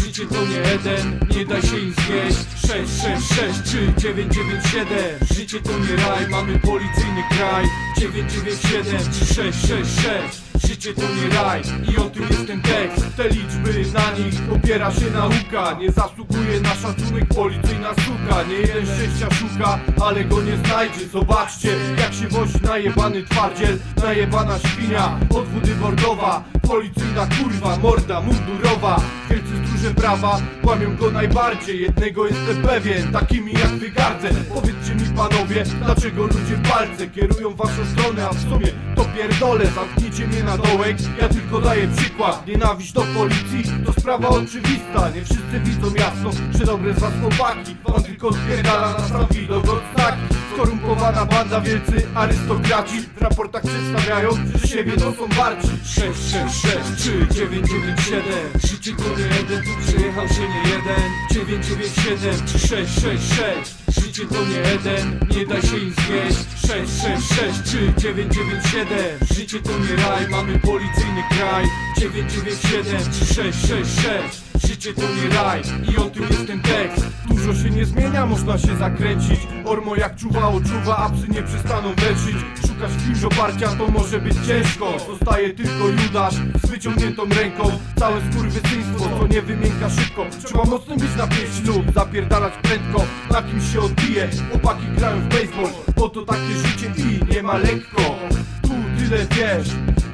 Życie to nie jeden, nie da się im zwieść Sześć, sześć, sześć, trzy, dziewięć, dziewięć, siedem. Życie to nie raj, mamy policyjny kraj. Dziewięć, dziewięć, siedem, trzy, sześć, sześć, sześć. Życie to nie raj i o tym jest ten tekst. Te liczby na nich opiera się nauka. Nie zasługuje na szacunek policyjna suka. Nie jeden szczęścia szuka, ale go nie znajdzie. Zobaczcie jak się wozi najebany twardziel Najebana świnia. Od wody bordowa Policyjna kurwa, morda mundurowa. Wielcy stróże prawa łamią go najbardziej. Jednego jestem pewien, takimi jak wygardzę Powiedzcie mi panowie, dlaczego ludzie palce kierują w waszą stronę A w sumie to pierdolę, zamknijcie mnie na dołek Ja tylko daję przykład, nienawiść do policji To sprawa oczywista, nie wszyscy widzą jasno Że dobre z was chłopaki, tylko spierdala na sam widok odznaki Skorumpowana banda, wielcy arystokraci. W raportach przedstawiają, że siebie to są warci. 6, 6, 6, 3, 9, 9, 7 Życie to nie jeden, tu przyjechał się nie jeden. 9, 9, 7, 3, 6, 6, 6 Życie to nie jeden, nie da się im zwieść 6, 6, 6, 3, 9, 9, 7 Życie to nie raj, mamy policyjny kraj. 9, 9, 7, 3, 6, 6, 6 Życie to nie raj i o tym jest ten tekst. Dużo się nie zmienia, można się zakręcić. Ormo jak czuwa oczuwa, a psy nie przestaną leczyć Szukasz kimś oparcia, to może być ciężko. Zostaje tylko Judasz z wyciągniętą ręką. Całe skurwysyństwo, co nie wymienka szybko. Trzeba mocnym być na pięść lub zapierdalać prędko. Na kimś się odbije, chłopaki grają w baseball. Bo to takie życie i nie ma lekko. Tu tyle wiesz,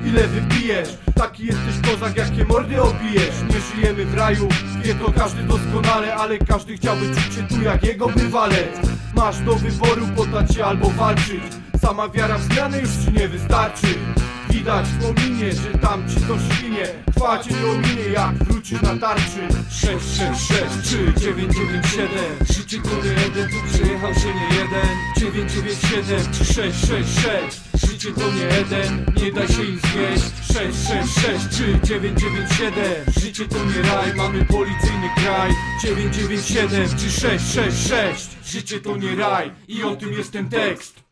ile wypijesz? Taki jesteś kozak, jakie mordy obijesz. Nie żyjemy w raju, wie to każdy doskonale Ale każdy chciałby czuć się tu jak jego bywalec. Masz do wyboru poddać się albo walczyć. Sama wiara w zmianę już ci nie wystarczy. Widać po minie, że tam ci to świnie. Chwała cię nie ominie, jak wrócisz na tarczy. 6, 6, 6, 3, 9, 9, 7 Życie to nie jeden, tu przyjechał się nie jeden. 9, 9, 7, 3, 6, 6, 6 Życie to nie jeden, nie da się im zwieść 6, 6, 6, 3, 9, 9, 7 Życie to nie raj, mamy policyjny kraj. 9, 9, 7, 3, 6, 6, 6 Życie to nie raj i o tym jest ten tekst